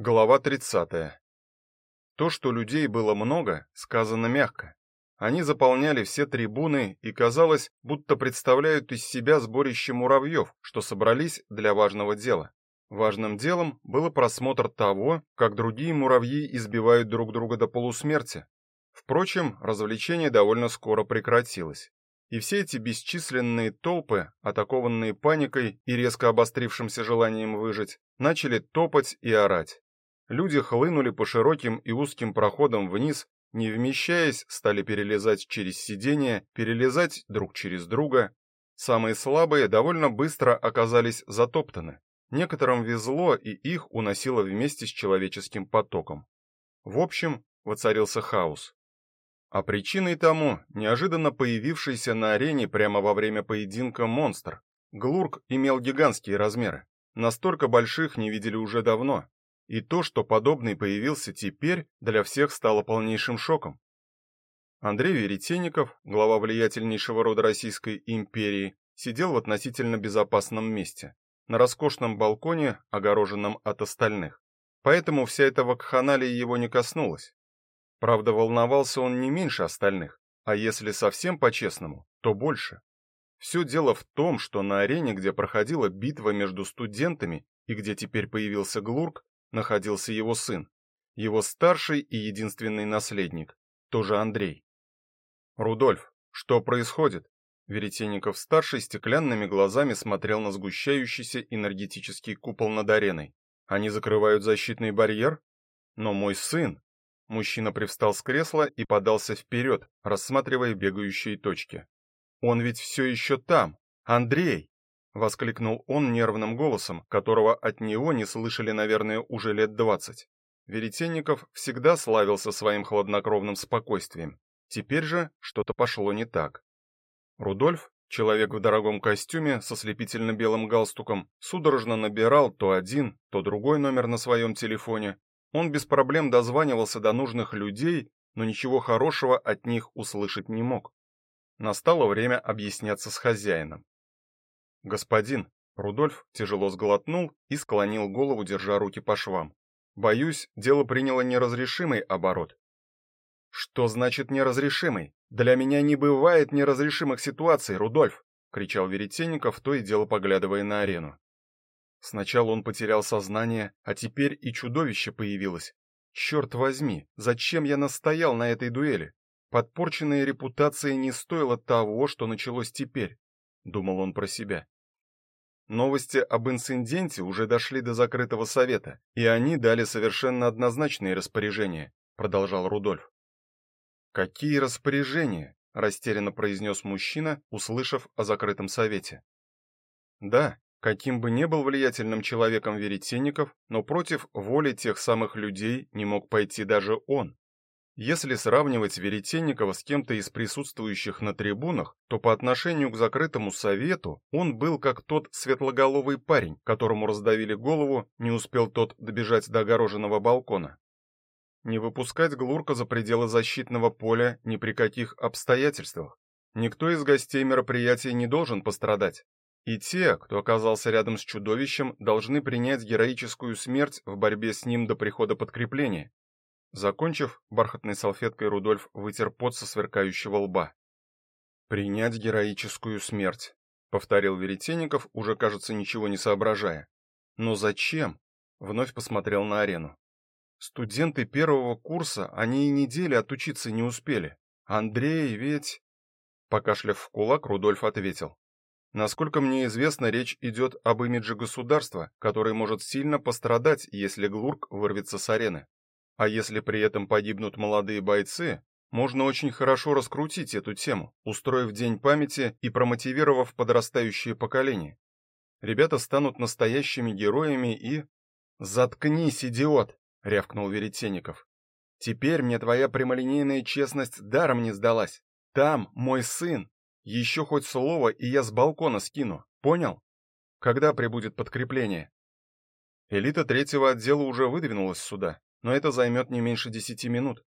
Глава 30. То, что людей было много, сказано мягко. Они заполняли все трибуны и казалось, будто представляют из себя сборище муравьев, что собрались для важного дела. Важным делом был просмотр того, как другие муравьи избивают друг друга до полусмерти. Впрочем, развлечение довольно скоро прекратилось. И все эти бесчисленные толпы, атакованные паникой и резко обострившимся желанием выжить, начали топать и орать. Люди хлынули по широким и узким проходам вниз, не вмещаясь, стали перелезать через сиденья, перелезать друг через друга. Самые слабые довольно быстро оказались затоптаны. Некоторым везло, и их уносило вместе с человеческим потоком. В общем, воцарился хаос. А причиной тому неожиданно появившийся на арене прямо во время поединка монстр. Глурк имел гигантские размеры. Настолько больших не видели уже давно. И то, что подобный появился теперь, для всех стало полнейшим шоком. Андрей Веретенников, глава влиятельнейшего рода Российской империи, сидел в относительно безопасном месте, на роскошном балконе, огороженном от остальных. Поэтому вся эта вакханалия его не коснулась. Правда, волновался он не меньше остальных, а если совсем по-честному, то больше. Все дело в том, что на арене, где проходила битва между студентами и где теперь появился Глурк, находился его сын, его старший и единственный наследник, тоже Андрей. Рудольф, что происходит? Веретенников старший стеклянными глазами смотрел на сгущающийся энергетический купол над ареной. Они закрывают защитный барьер? Но мой сын, мужчина привстал с кресла и подался вперед, рассматривая бегающие точки. Он ведь все еще там. Андрей воскликнул он нервным голосом, которого от него не слышали, наверное, уже лет двадцать. Веретенников всегда славился своим хладнокровным спокойствием. Теперь же что-то пошло не так. Рудольф, человек в дорогом костюме со слепительно белым галстуком, судорожно набирал то один, то другой номер на своем телефоне. Он без проблем дозванивался до нужных людей, но ничего хорошего от них услышать не мог. Настало время объясняться с хозяином. Господин Рудольф тяжело сглотнул и склонил голову, держа руки по швам. Боюсь, дело приняло неразрешимый оборот. Что значит неразрешимый? Для меня не бывает неразрешимых ситуаций, Рудольф, кричал Веретенников, то и дело поглядывая на арену. Сначала он потерял сознание, а теперь и чудовище появилось. Черт возьми, зачем я настоял на этой дуэли? Подпорченная репутация не стоила того, что началось теперь думал он про себя. Новости об инциденте уже дошли до закрытого совета, и они дали совершенно однозначные распоряжения, продолжал Рудольф. Какие распоряжения? растерянно произнес мужчина, услышав о закрытом совете. Да, каким бы ни был влиятельным человеком Веретенников, но против воли тех самых людей не мог пойти даже он. Если сравнивать Веретенникова с кем-то из присутствующих на трибунах, то по отношению к закрытому совету он был как тот светлоголовый парень, которому раздавили голову, не успел тот добежать до огороженного балкона. Не выпускать Глурка за пределы защитного поля ни при каких обстоятельствах. Никто из гостей мероприятия не должен пострадать. И те, кто оказался рядом с чудовищем, должны принять героическую смерть в борьбе с ним до прихода подкрепления. Закончив, бархатной салфеткой Рудольф вытер пот со сверкающего лба. Принять героическую смерть, повторил Веретенников, уже, кажется, ничего не соображая. Но зачем? Вновь посмотрел на арену. Студенты первого курса, они и недели отучиться не успели. Андрей ведь Покашляв в кулак, Рудольф ответил: Насколько мне известно, речь идет об имидже государства, который может сильно пострадать, если Глурк вырвется с арены. А если при этом погибнут молодые бойцы, можно очень хорошо раскрутить эту тему, устроив день памяти и промотивировав подрастающее поколение. Ребята станут настоящими героями и Заткнись, идиот, рявкнул Веретенников. Теперь мне твоя прямолинейная честность даром не сдалась. Там мой сын. Еще хоть слово, и я с балкона скину. Понял? Когда прибудет подкрепление? Элита третьего отдела уже выдвинулась сюда но это займет не меньше десяти минут.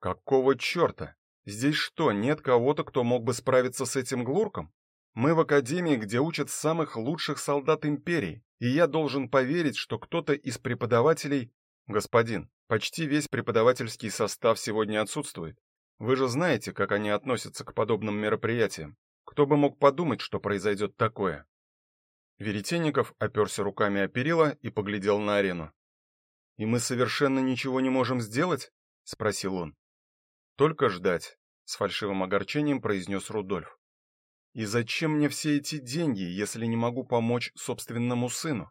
Какого чёрта? Здесь что, нет кого-то, кто мог бы справиться с этим глурком? Мы в академии, где учат самых лучших солдат империи, и я должен поверить, что кто-то из преподавателей, господин, почти весь преподавательский состав сегодня отсутствует. Вы же знаете, как они относятся к подобным мероприятиям. Кто бы мог подумать, что произойдет такое? Веретенников оперся руками о перила и поглядел на арену. И мы совершенно ничего не можем сделать, спросил он. Только ждать, с фальшивым огорчением произнес Рудольф. И зачем мне все эти деньги, если не могу помочь собственному сыну?